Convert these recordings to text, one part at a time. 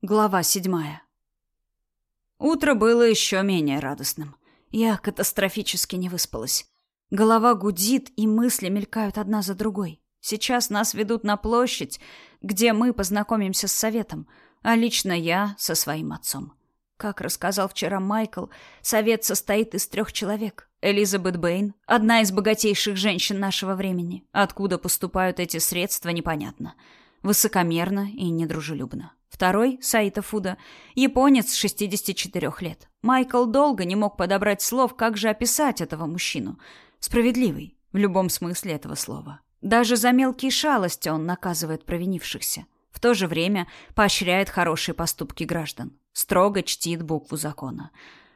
Глава седьмая. Утро было еще менее радостным. Я катастрофически не выспалась. Голова гудит, и мысли мелькают одна за другой. Сейчас нас ведут на площадь, где мы познакомимся с советом, а лично я со своим отцом. Как рассказал вчера Майкл, совет состоит из трех человек. Элизабет Бэйн, одна из богатейших женщин нашего времени. Откуда поступают эти средства, непонятно. Высокомерно и недружелюбно. Второй, Саита Фуда, японец 64 лет. Майкл долго не мог подобрать слов, как же описать этого мужчину. Справедливый, в любом смысле этого слова. Даже за мелкие шалости он наказывает провинившихся. В то же время поощряет хорошие поступки граждан. Строго чтит букву закона.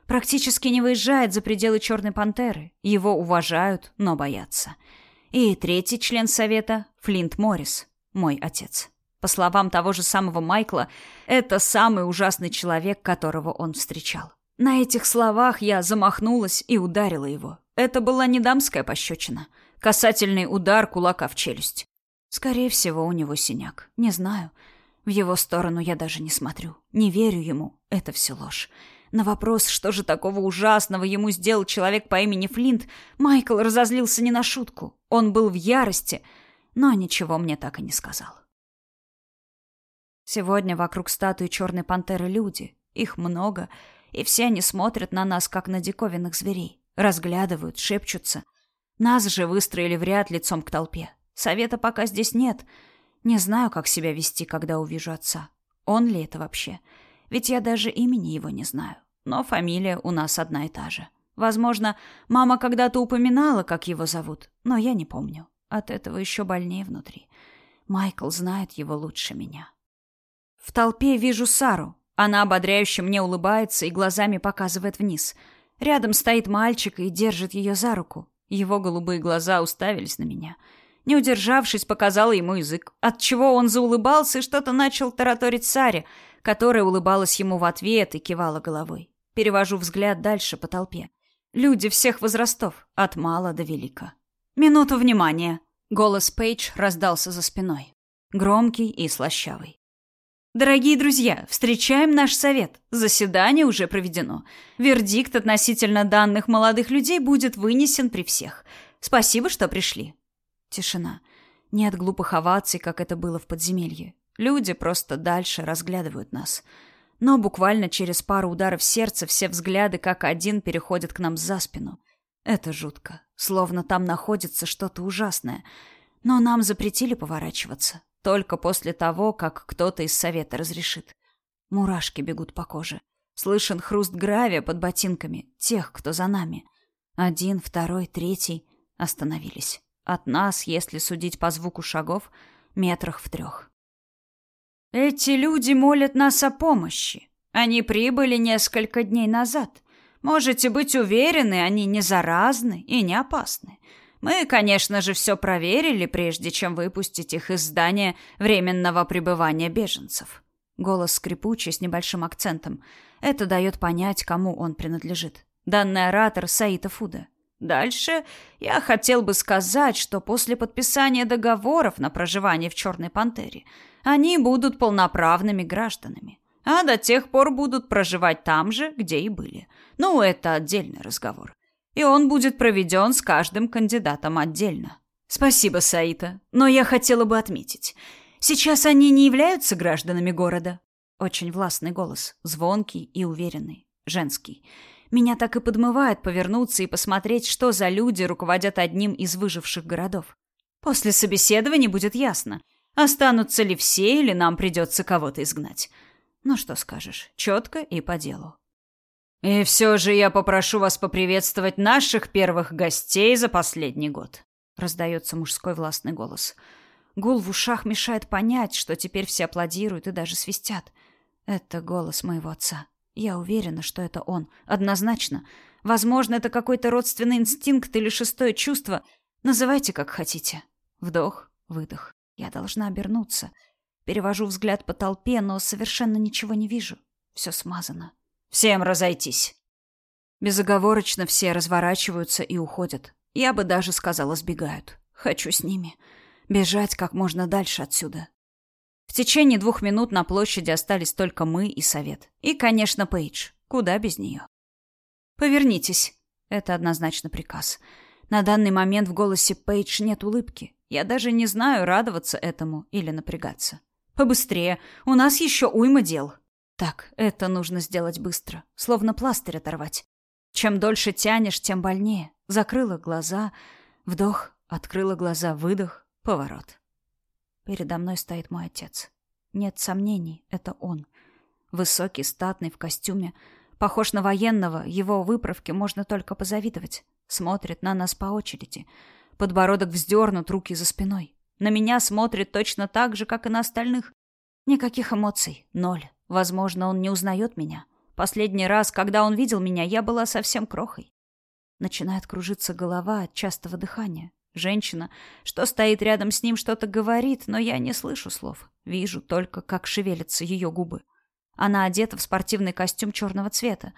Практически не выезжает за пределы Черной Пантеры. Его уважают, но боятся. И третий член совета — Флинт Моррис, мой отец. По словам того же самого Майкла, это самый ужасный человек, которого он встречал. На этих словах я замахнулась и ударила его. Это была не дамская пощечина. Касательный удар кулака в челюсть. Скорее всего, у него синяк. Не знаю. В его сторону я даже не смотрю. Не верю ему. Это все ложь. На вопрос, что же такого ужасного ему сделал человек по имени Флинт, Майкл разозлился не на шутку. Он был в ярости, но ничего мне так и не сказал. Сегодня вокруг статуи черной пантеры люди. Их много, и все они смотрят на нас, как на диковинных зверей. Разглядывают, шепчутся. Нас же выстроили в ряд лицом к толпе. Совета пока здесь нет. Не знаю, как себя вести, когда увижу отца. Он ли это вообще? Ведь я даже имени его не знаю. Но фамилия у нас одна и та же. Возможно, мама когда-то упоминала, как его зовут, но я не помню. От этого еще больнее внутри. Майкл знает его лучше меня. В толпе вижу Сару. Она ободряюще мне улыбается и глазами показывает вниз. Рядом стоит мальчик и держит ее за руку. Его голубые глаза уставились на меня. Не удержавшись, показала ему язык, от чего он заулыбался и что-то начал тараторить Саре, которая улыбалась ему в ответ и кивала головой. Перевожу взгляд дальше по толпе. Люди всех возрастов, от мала до велика. «Минуту внимания!» Голос Пейдж раздался за спиной. Громкий и слащавый. Дорогие друзья, встречаем наш совет. Заседание уже проведено. Вердикт относительно данных молодых людей будет вынесен при всех. Спасибо, что пришли. Тишина. Нет глупых оваций, как это было в подземелье. Люди просто дальше разглядывают нас. Но буквально через пару ударов сердца все взгляды как один переходят к нам за спину. Это жутко. Словно там находится что-то ужасное. Но нам запретили поворачиваться. Только после того, как кто-то из совета разрешит. Мурашки бегут по коже. Слышен хруст гравия под ботинками тех, кто за нами. Один, второй, третий остановились. От нас, если судить по звуку шагов, метрах в трех. Эти люди молят нас о помощи. Они прибыли несколько дней назад. Можете быть уверены, они не заразны и не опасны. Мы, конечно же, все проверили, прежде чем выпустить их из здания временного пребывания беженцев. Голос скрипучий с небольшим акцентом. Это дает понять, кому он принадлежит. Данный оратор Саита Фуда. Дальше я хотел бы сказать, что после подписания договоров на проживание в Черной Пантере они будут полноправными гражданами, а до тех пор будут проживать там же, где и были. Ну, это отдельный разговор и он будет проведен с каждым кандидатом отдельно. Спасибо, Саита, но я хотела бы отметить. Сейчас они не являются гражданами города. Очень властный голос, звонкий и уверенный, женский. Меня так и подмывает повернуться и посмотреть, что за люди руководят одним из выживших городов. После собеседования будет ясно, останутся ли все или нам придется кого-то изгнать. Ну что скажешь, четко и по делу. И все же я попрошу вас поприветствовать наших первых гостей за последний год. Раздается мужской властный голос. Гул в ушах мешает понять, что теперь все аплодируют и даже свистят. Это голос моего отца. Я уверена, что это он. Однозначно. Возможно, это какой-то родственный инстинкт или шестое чувство. Называйте как хотите. Вдох, выдох. Я должна обернуться. Перевожу взгляд по толпе, но совершенно ничего не вижу. Все смазано. Всем разойтись. Безоговорочно все разворачиваются и уходят. Я бы даже сказала, сбегают. Хочу с ними. Бежать как можно дальше отсюда. В течение двух минут на площади остались только мы и совет. И, конечно, Пейдж. Куда без нее? «Повернитесь». Это однозначно приказ. На данный момент в голосе Пейдж нет улыбки. Я даже не знаю, радоваться этому или напрягаться. «Побыстрее. У нас еще уйма дел». Так, это нужно сделать быстро. Словно пластырь оторвать. Чем дольше тянешь, тем больнее. Закрыла глаза. Вдох. Открыла глаза. Выдох. Поворот. Передо мной стоит мой отец. Нет сомнений, это он. Высокий, статный, в костюме. Похож на военного, его выправке можно только позавидовать. Смотрит на нас по очереди. Подбородок вздернут, руки за спиной. На меня смотрит точно так же, как и на остальных. Никаких эмоций. Ноль. Возможно, он не узнает меня. Последний раз, когда он видел меня, я была совсем крохой. Начинает кружиться голова от частого дыхания. Женщина, что стоит рядом с ним, что-то говорит, но я не слышу слов. Вижу только, как шевелятся ее губы. Она одета в спортивный костюм черного цвета.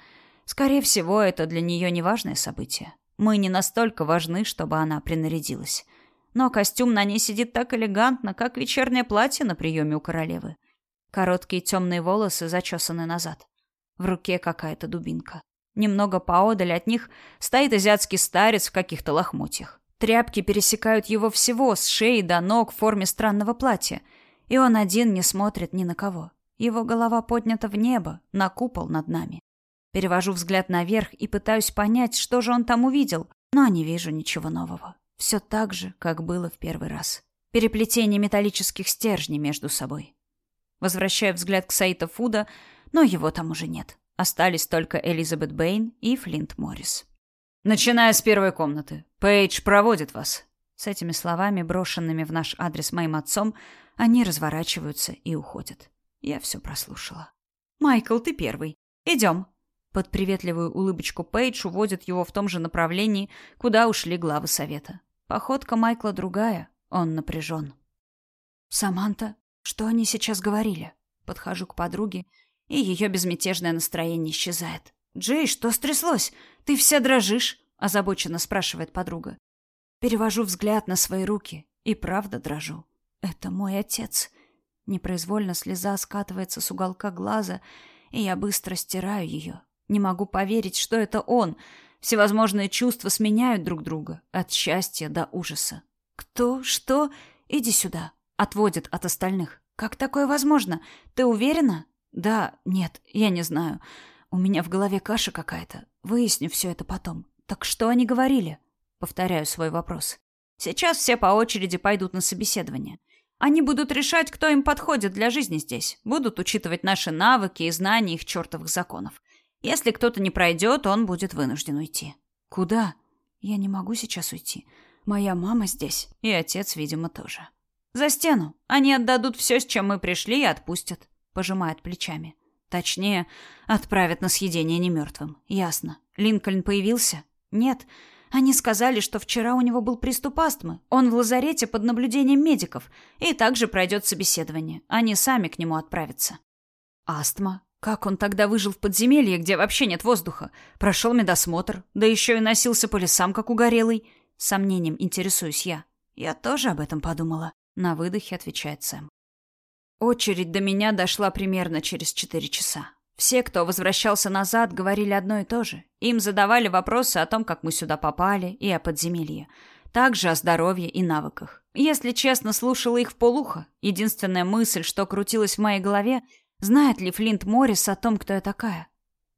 Скорее всего, это для нее неважное событие. Мы не настолько важны, чтобы она принарядилась. Но костюм на ней сидит так элегантно, как вечернее платье на приеме у королевы. Короткие темные волосы зачесаны назад. В руке какая-то дубинка. Немного поодаль от них стоит азиатский старец в каких-то лохмотьях. Тряпки пересекают его всего с шеи до ног в форме странного платья, и он один не смотрит ни на кого. Его голова поднята в небо, на купол над нами. Перевожу взгляд наверх и пытаюсь понять, что же он там увидел, но не вижу ничего нового. Все так же, как было в первый раз. Переплетение металлических стержней между собой. Возвращаю взгляд к Саита Фуда, но его там уже нет. Остались только Элизабет Бэйн и Флинт Моррис. «Начиная с первой комнаты. Пейдж проводит вас». С этими словами, брошенными в наш адрес моим отцом, они разворачиваются и уходят. Я все прослушала. «Майкл, ты первый. Идем». Под приветливую улыбочку Пейдж уводит его в том же направлении, куда ушли главы совета. Походка Майкла другая, он напряжен. «Саманта, что они сейчас говорили?» Подхожу к подруге, и ее безмятежное настроение исчезает. «Джей, что стряслось? Ты вся дрожишь?» – озабоченно спрашивает подруга. Перевожу взгляд на свои руки, и правда дрожу. «Это мой отец». Непроизвольно слеза скатывается с уголка глаза, и я быстро стираю ее. Не могу поверить, что это он. Всевозможные чувства сменяют друг друга, от счастья до ужаса. «Кто? Что? Иди сюда!» Отводит от остальных. «Как такое возможно? Ты уверена?» «Да, нет, я не знаю. У меня в голове каша какая-то. Выясню все это потом. Так что они говорили?» Повторяю свой вопрос. «Сейчас все по очереди пойдут на собеседование. Они будут решать, кто им подходит для жизни здесь. Будут учитывать наши навыки и знания их чертовых законов. Если кто-то не пройдет, он будет вынужден уйти. Куда? Я не могу сейчас уйти. Моя мама здесь. И отец, видимо, тоже. За стену. Они отдадут все, с чем мы пришли, и отпустят. Пожимает плечами. Точнее, отправят на съедение немертвым. Ясно. Линкольн появился? Нет. Они сказали, что вчера у него был приступ астмы. Он в лазарете под наблюдением медиков. И также пройдет собеседование. Они сами к нему отправятся. Астма? Как он тогда выжил в подземелье, где вообще нет воздуха? Прошел медосмотр, да еще и носился по лесам, как угорелый. Сомнением интересуюсь я. Я тоже об этом подумала. На выдохе отвечает Сэм. Очередь до меня дошла примерно через четыре часа. Все, кто возвращался назад, говорили одно и то же. Им задавали вопросы о том, как мы сюда попали, и о подземелье. Также о здоровье и навыках. Если честно, слушала их в полухо. Единственная мысль, что крутилась в моей голове, знает ли Флинт Моррис о том, кто я такая.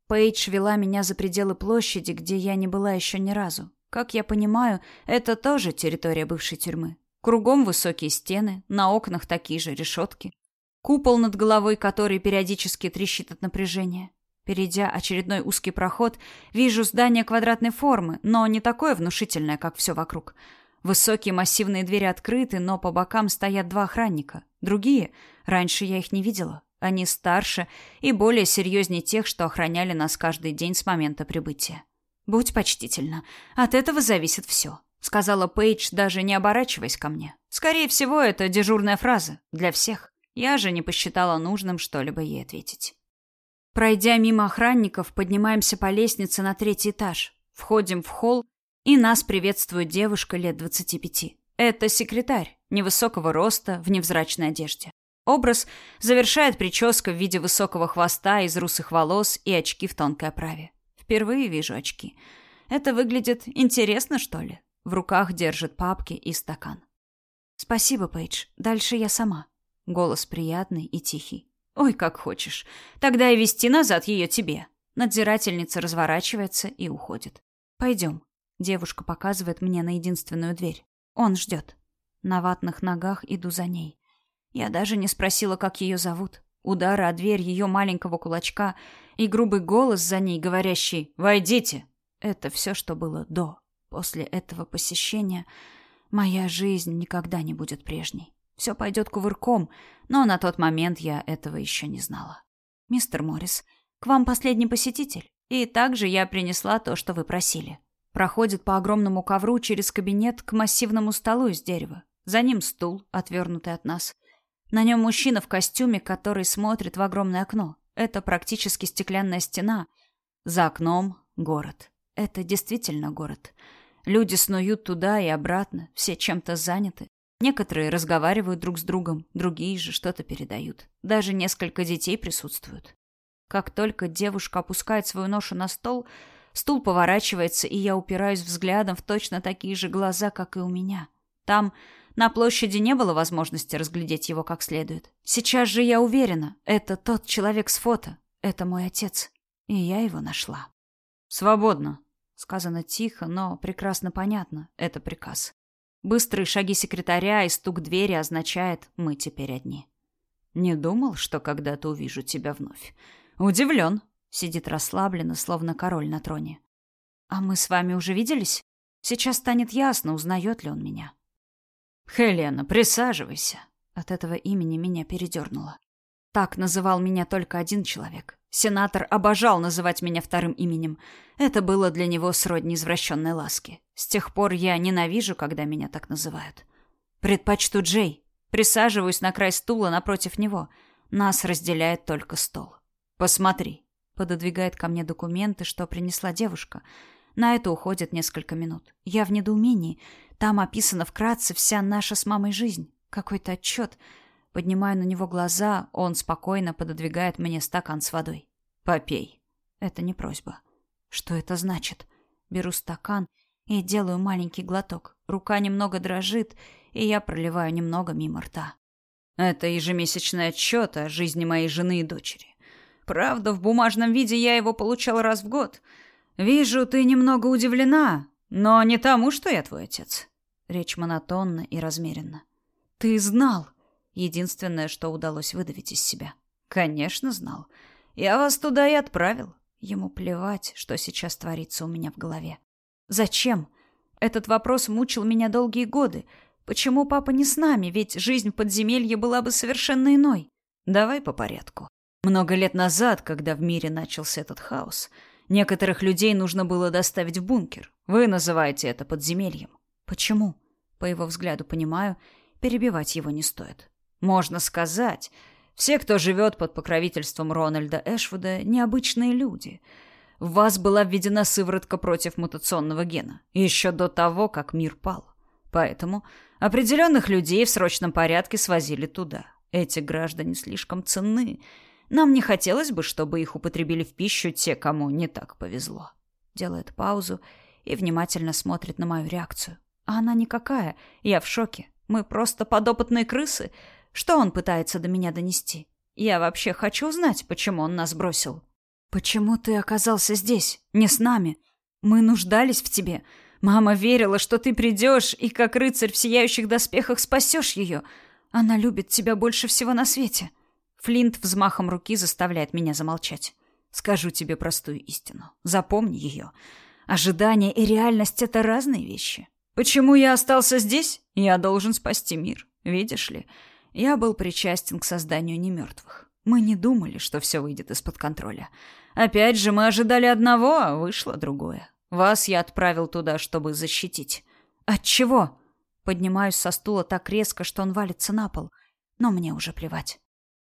Пейдж вела меня за пределы площади, где я не была еще ни разу. Как я понимаю, это тоже территория бывшей тюрьмы. Кругом высокие стены, на окнах такие же решетки. Купол над головой, который периодически трещит от напряжения. Перейдя очередной узкий проход, вижу здание квадратной формы, но не такое внушительное, как все вокруг. Высокие массивные двери открыты, но по бокам стоят два охранника. Другие, раньше я их не видела. Они старше и более серьезнее тех, что охраняли нас каждый день с момента прибытия. «Будь почтительна. От этого зависит все», — сказала Пейдж, даже не оборачиваясь ко мне. «Скорее всего, это дежурная фраза. Для всех». Я же не посчитала нужным что-либо ей ответить. Пройдя мимо охранников, поднимаемся по лестнице на третий этаж. Входим в холл, и нас приветствует девушка лет двадцати пяти. Это секретарь, невысокого роста, в невзрачной одежде. Образ завершает прическа в виде высокого хвоста из русых волос и очки в тонкой оправе. Впервые вижу очки. Это выглядит интересно, что ли? В руках держит папки и стакан. Спасибо, Пейдж. Дальше я сама. Голос приятный и тихий. Ой, как хочешь. Тогда и вести назад ее тебе. Надзирательница разворачивается и уходит. Пойдем. Девушка показывает мне на единственную дверь. Он ждет. На ватных ногах иду за ней. Я даже не спросила, как ее зовут. Удары о дверь ее маленького кулачка и грубый голос за ней, говорящий «Войдите!» Это все, что было до. После этого посещения моя жизнь никогда не будет прежней. Все пойдет кувырком, но на тот момент я этого еще не знала. «Мистер Моррис, к вам последний посетитель, и также я принесла то, что вы просили». Проходит по огромному ковру через кабинет к массивному столу из дерева. За ним стул, отвернутый от нас. На нем мужчина в костюме, который смотрит в огромное окно. Это практически стеклянная стена. За окном город. Это действительно город. Люди снуют туда и обратно, все чем-то заняты. Некоторые разговаривают друг с другом, другие же что-то передают. Даже несколько детей присутствуют. Как только девушка опускает свою ношу на стол, стул поворачивается, и я упираюсь взглядом в точно такие же глаза, как и у меня. Там, на площади, не было возможности разглядеть его как следует. Сейчас же я уверена, это тот человек с фото. Это мой отец. И я его нашла. «Свободно», Сказано тихо, но прекрасно понятно. Это приказ. Быстрые шаги секретаря и стук двери означает «мы теперь одни». Не думал, что когда-то увижу тебя вновь. Удивлен. Сидит расслабленно, словно король на троне. А мы с вами уже виделись? Сейчас станет ясно, узнает ли он меня. Хелена, присаживайся. От этого имени меня передернуло. Так называл меня только один человек. Сенатор обожал называть меня вторым именем. Это было для него сродни извращенной ласки. С тех пор я ненавижу, когда меня так называют. Предпочту Джей. Присаживаюсь на край стула напротив него. Нас разделяет только стол. Посмотри. Пододвигает ко мне документы, что принесла девушка. На это уходит несколько минут. Я в недоумении. Там описана вкратце вся наша с мамой жизнь. Какой-то отчет. Поднимаю на него глаза, он спокойно пододвигает мне стакан с водой. «Попей». Это не просьба. Что это значит? Беру стакан и делаю маленький глоток. Рука немного дрожит, и я проливаю немного мимо рта. Это ежемесячный отчет о жизни моей жены и дочери. Правда, в бумажном виде я его получал раз в год. Вижу, ты немного удивлена, но не тому, что я твой отец. Речь монотонна и размеренна. Ты знал. Единственное, что удалось выдавить из себя. Конечно, знал. Я вас туда и отправил. Ему плевать, что сейчас творится у меня в голове. Зачем? Этот вопрос мучил меня долгие годы. Почему папа не с нами? Ведь жизнь в подземелье была бы совершенно иной. Давай по порядку. Много лет назад, когда в мире начался этот хаос, некоторых людей нужно было доставить в бункер. Вы называете это подземельем. Почему? По его взгляду понимаю, перебивать его не стоит. Можно сказать, все, кто живет под покровительством Рональда Эшвуда, необычные люди. В вас была введена сыворотка против мутационного гена, еще до того, как мир пал. Поэтому определенных людей в срочном порядке свозили туда. Эти граждане слишком ценны. Нам не хотелось бы, чтобы их употребили в пищу те, кому не так повезло. Делает паузу и внимательно смотрит на мою реакцию. А она никакая. Я в шоке. Мы просто подопытные крысы — что он пытается до меня донести? Я вообще хочу знать, почему он нас бросил. Почему ты оказался здесь, не с нами? Мы нуждались в тебе. Мама верила, что ты придешь и как рыцарь в сияющих доспехах спасешь ее. Она любит тебя больше всего на свете. Флинт взмахом руки заставляет меня замолчать. Скажу тебе простую истину. Запомни ее. Ожидание и реальность — это разные вещи. Почему я остался здесь? Я должен спасти мир. Видишь ли, я был причастен к созданию немертвых. Мы не думали, что все выйдет из-под контроля. Опять же, мы ожидали одного, а вышло другое. Вас я отправил туда, чтобы защитить. От чего? Поднимаюсь со стула так резко, что он валится на пол. Но мне уже плевать.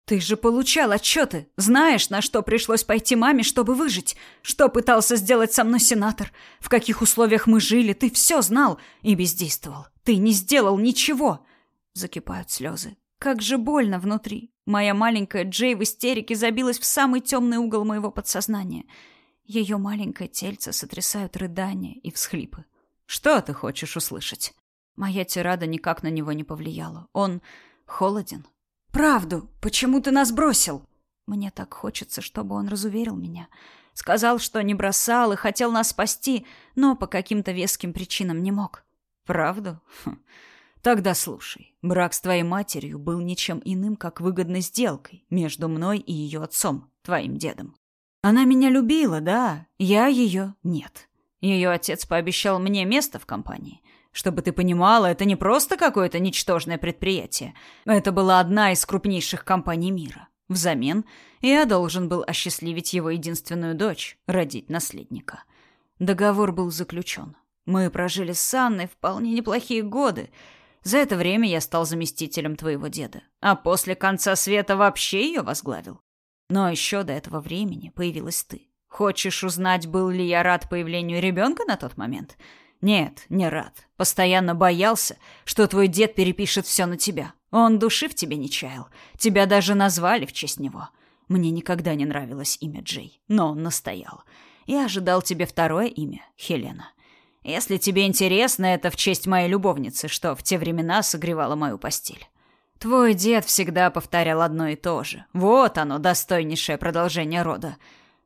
Ты же получал отчеты. Знаешь, на что пришлось пойти маме, чтобы выжить? Что пытался сделать со мной сенатор? В каких условиях мы жили? Ты все знал и бездействовал. Ты не сделал ничего. Закипают слезы. Как же больно внутри. Моя маленькая Джей в истерике забилась в самый темный угол моего подсознания. Ее маленькое тельце сотрясают рыдания и всхлипы. «Что ты хочешь услышать?» Моя тирада никак на него не повлияла. Он холоден. «Правду! Почему ты нас бросил?» Мне так хочется, чтобы он разуверил меня. Сказал, что не бросал и хотел нас спасти, но по каким-то веским причинам не мог. «Правду? Хм. Тогда слушай. Брак с твоей матерью был ничем иным, как выгодной сделкой между мной и ее отцом, твоим дедом. Она меня любила, да, я ее нет. Ее отец пообещал мне место в компании. Чтобы ты понимала, это не просто какое-то ничтожное предприятие. Это была одна из крупнейших компаний мира. Взамен я должен был осчастливить его единственную дочь, родить наследника. Договор был заключен. Мы прожили с Анной вполне неплохие годы, за это время я стал заместителем твоего деда, а после конца света вообще ее возглавил. Но еще до этого времени появилась ты. Хочешь узнать, был ли я рад появлению ребенка на тот момент? Нет, не рад. Постоянно боялся, что твой дед перепишет все на тебя. Он души в тебе не чаял. Тебя даже назвали в честь него. Мне никогда не нравилось имя Джей, но он настоял. Я ожидал тебе второе имя, Хелена. Если тебе интересно, это в честь моей любовницы, что в те времена согревала мою постель. Твой дед всегда повторял одно и то же. Вот оно, достойнейшее продолжение рода.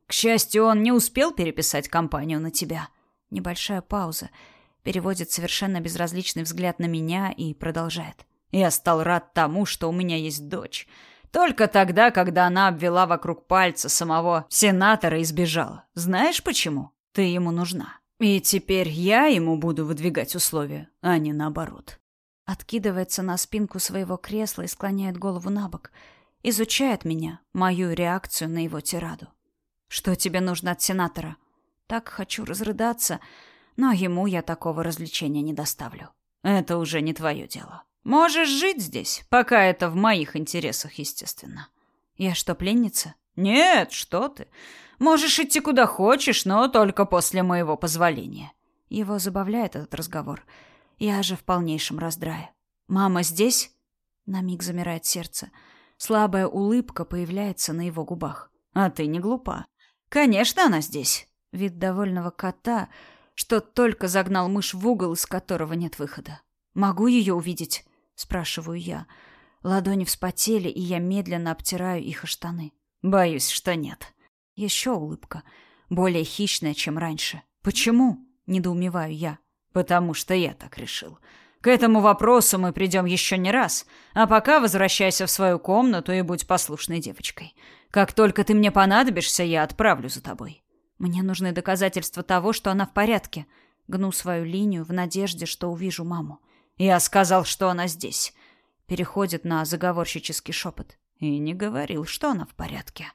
К счастью, он не успел переписать компанию на тебя. Небольшая пауза. Переводит совершенно безразличный взгляд на меня и продолжает. Я стал рад тому, что у меня есть дочь. Только тогда, когда она обвела вокруг пальца самого сенатора и сбежала. Знаешь почему? Ты ему нужна. И теперь я ему буду выдвигать условия, а не наоборот. Откидывается на спинку своего кресла и склоняет голову на бок. Изучает меня, мою реакцию на его тираду. Что тебе нужно от сенатора? Так хочу разрыдаться, но ему я такого развлечения не доставлю. Это уже не твое дело. Можешь жить здесь, пока это в моих интересах, естественно. Я что, пленница? Нет, что ты. Можешь идти куда хочешь, но только после моего позволения. Его забавляет этот разговор. Я же в полнейшем раздрае. Мама здесь? На миг замирает сердце. Слабая улыбка появляется на его губах. А ты не глупа. Конечно, она здесь. Вид довольного кота, что только загнал мышь в угол, из которого нет выхода. Могу ее увидеть? спрашиваю я. Ладони вспотели, и я медленно обтираю их о штаны. Боюсь, что нет. Еще улыбка, более хищная, чем раньше. Почему? недоумеваю я. Потому что я так решил. К этому вопросу мы придем еще не раз, а пока возвращайся в свою комнату и будь послушной девочкой. Как только ты мне понадобишься, я отправлю за тобой. Мне нужны доказательства того, что она в порядке. Гну свою линию в надежде, что увижу маму. Я сказал, что она здесь. Переходит на заговорщический шепот. И не говорил, что она в порядке.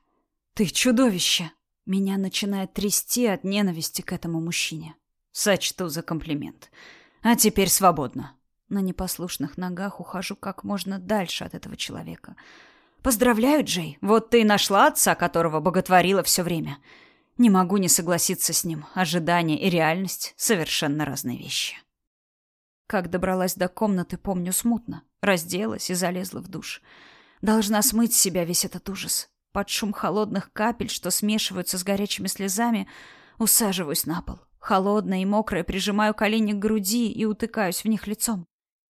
«Ты чудовище!» Меня начинает трясти от ненависти к этому мужчине. Сочту за комплимент. А теперь свободно. На непослушных ногах ухожу как можно дальше от этого человека. Поздравляю, Джей. Вот ты и нашла отца, которого боготворила все время. Не могу не согласиться с ним. Ожидание и реальность — совершенно разные вещи. Как добралась до комнаты, помню смутно. Разделась и залезла в душ. Должна смыть с себя весь этот ужас. Под шум холодных капель, что смешиваются с горячими слезами, усаживаюсь на пол. Холодная и мокрая прижимаю колени к груди и утыкаюсь в них лицом.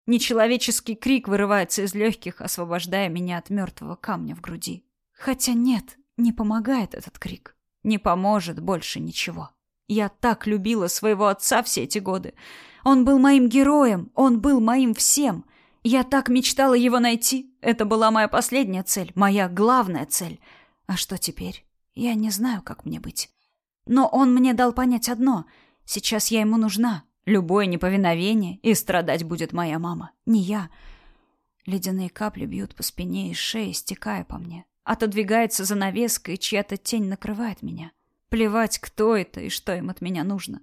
Нечеловеческий крик вырывается из легких, освобождая меня от мертвого камня в груди. Хотя нет, не помогает этот крик. Не поможет больше ничего. Я так любила своего отца все эти годы. Он был моим героем, он был моим всем. Я так мечтала его найти. Это была моя последняя цель, моя главная цель. А что теперь? Я не знаю, как мне быть. Но он мне дал понять одно. Сейчас я ему нужна. Любое неповиновение, и страдать будет моя мама, не я. Ледяные капли бьют по спине и шее, стекая по мне. Отодвигается занавеска, и чья-то тень накрывает меня. Плевать, кто это и что им от меня нужно.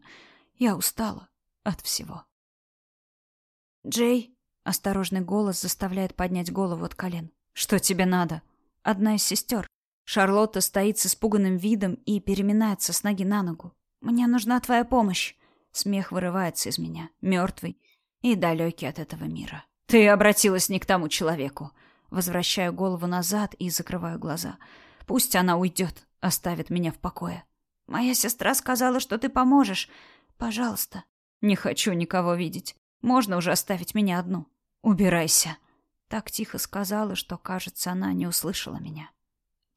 Я устала от всего. «Джей», Осторожный голос заставляет поднять голову от колен. «Что тебе надо?» Одна из сестер. Шарлотта стоит с испуганным видом и переминается с ноги на ногу. «Мне нужна твоя помощь!» Смех вырывается из меня, мертвый и далекий от этого мира. «Ты обратилась не к тому человеку!» Возвращаю голову назад и закрываю глаза. Пусть она уйдет, оставит меня в покое. Моя сестра сказала, что ты поможешь. Пожалуйста. Не хочу никого видеть. Можно уже оставить меня одну. Убирайся. Так тихо сказала, что, кажется, она не услышала меня.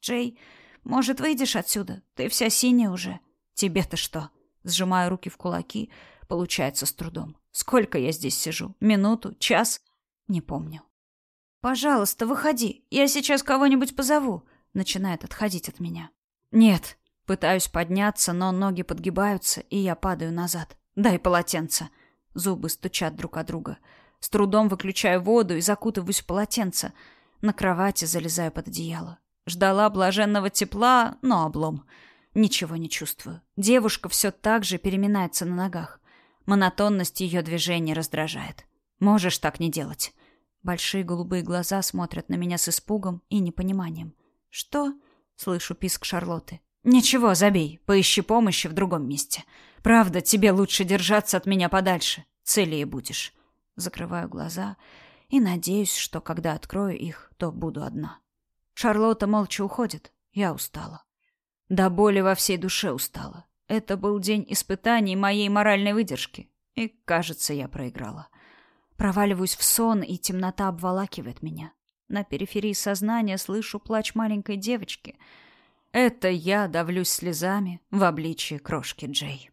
Джей, может, выйдешь отсюда? Ты вся синяя уже. Тебе-то что? Сжимаю руки в кулаки, получается с трудом. Сколько я здесь сижу? Минуту? Час? Не помню. Пожалуйста, выходи. Я сейчас кого-нибудь позову. Начинает отходить от меня. Нет. Пытаюсь подняться, но ноги подгибаются, и я падаю назад. Дай полотенце. Зубы стучат друг о друга. С трудом выключаю воду и закутываюсь в полотенце. На кровати залезаю под одеяло. Ждала блаженного тепла, но облом. Ничего не чувствую. Девушка все так же переминается на ногах. Монотонность ее движений раздражает. Можешь так не делать. Большие голубые глаза смотрят на меня с испугом и непониманием. Что? Слышу писк Шарлотты. Ничего, забей. Поищи помощи в другом месте. Правда, тебе лучше держаться от меня подальше. Целее будешь. Закрываю глаза и надеюсь, что когда открою их, то буду одна. Шарлотта молча уходит. Я устала. До боли во всей душе устала. Это был день испытаний моей моральной выдержки. И, кажется, я проиграла. Проваливаюсь в сон, и темнота обволакивает меня. На периферии сознания слышу плач маленькой девочки. Это я давлюсь слезами в обличье крошки Джей.